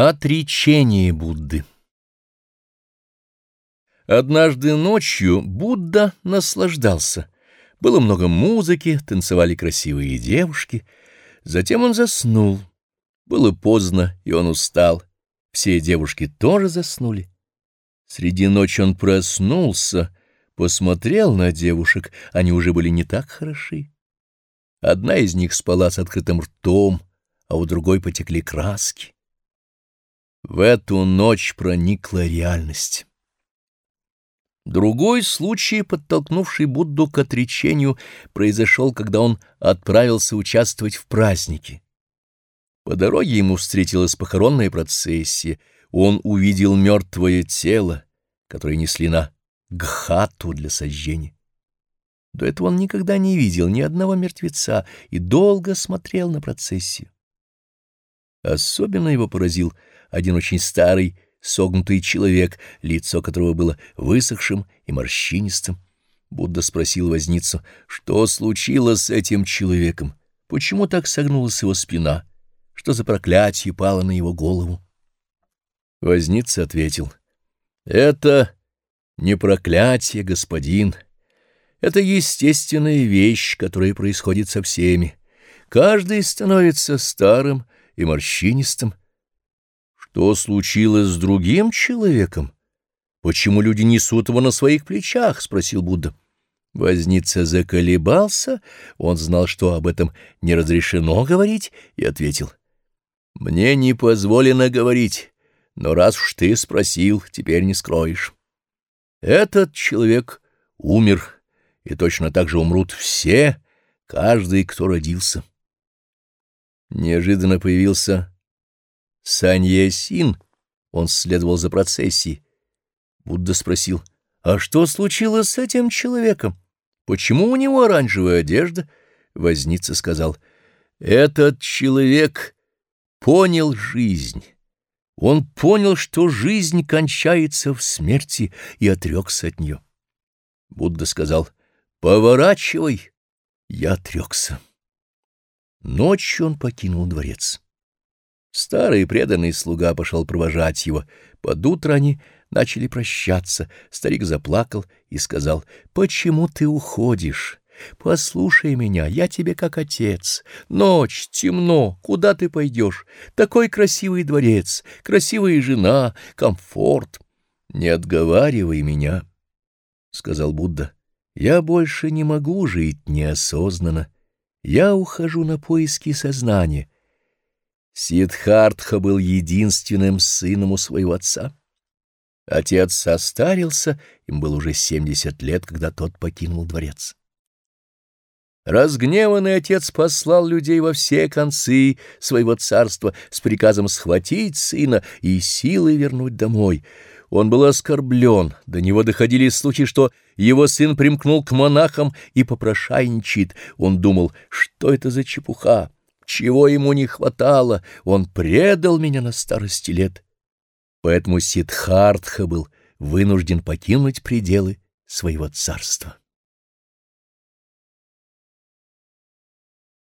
Отречение Будды Однажды ночью Будда наслаждался. Было много музыки, танцевали красивые девушки. Затем он заснул. Было поздно, и он устал. Все девушки тоже заснули. Среди ночи он проснулся, посмотрел на девушек, они уже были не так хороши. Одна из них спала с открытым ртом, а у другой потекли краски. В эту ночь проникла реальность. Другой случай, подтолкнувший Будду к отречению, произошел, когда он отправился участвовать в празднике. По дороге ему встретилась похоронная процессия. Он увидел мертвое тело, которое несли на гхату для сожжения. До этого он никогда не видел ни одного мертвеца и долго смотрел на процессию. Особенно его поразил один очень старый, согнутый человек, лицо которого было высохшим и морщинистым. Будда спросил возницу, что случилось с этим человеком, почему так согнулась его спина, что за проклятие пало на его голову. Возница ответил, «Это не проклятие, господин, это естественная вещь, которая происходит со всеми. Каждый становится старым и морщинистым, что случилось с другим человеком? Почему люди несут его на своих плечах? — спросил Будда. Возница заколебался, он знал, что об этом не разрешено говорить, и ответил. — Мне не позволено говорить, но раз уж ты спросил, теперь не скроешь. Этот человек умер, и точно так же умрут все, каждый, кто родился. Неожиданно появился Саньясин, он следовал за процессией. Будда спросил, а что случилось с этим человеком? Почему у него оранжевая одежда? Возница сказал, этот человек понял жизнь. Он понял, что жизнь кончается в смерти, и отрекся от нее. Будда сказал, поворачивай. Я отрекся. Ночью он покинул дворец. Старый преданный слуга пошел провожать его. Под утро они начали прощаться. Старик заплакал и сказал, «Почему ты уходишь? Послушай меня, я тебе как отец. Ночь, темно, куда ты пойдешь? Такой красивый дворец, красивая жена, комфорт. Не отговаривай меня, — сказал Будда. Я больше не могу жить неосознанно. Я ухожу на поиски сознания. Сиддхартха был единственным сыном у своего отца. Отец состарился, им было уже семьдесят лет, когда тот покинул дворец. Разгневанный отец послал людей во все концы своего царства с приказом схватить сына и силой вернуть домой. Он был оскорблен, до него доходили слухи, что его сын примкнул к монахам и попрошайничает. Он думал, что это за чепуха чего ему не хватало, он предал меня на старости лет. Поэтому Сиддхартха был вынужден покинуть пределы своего царства.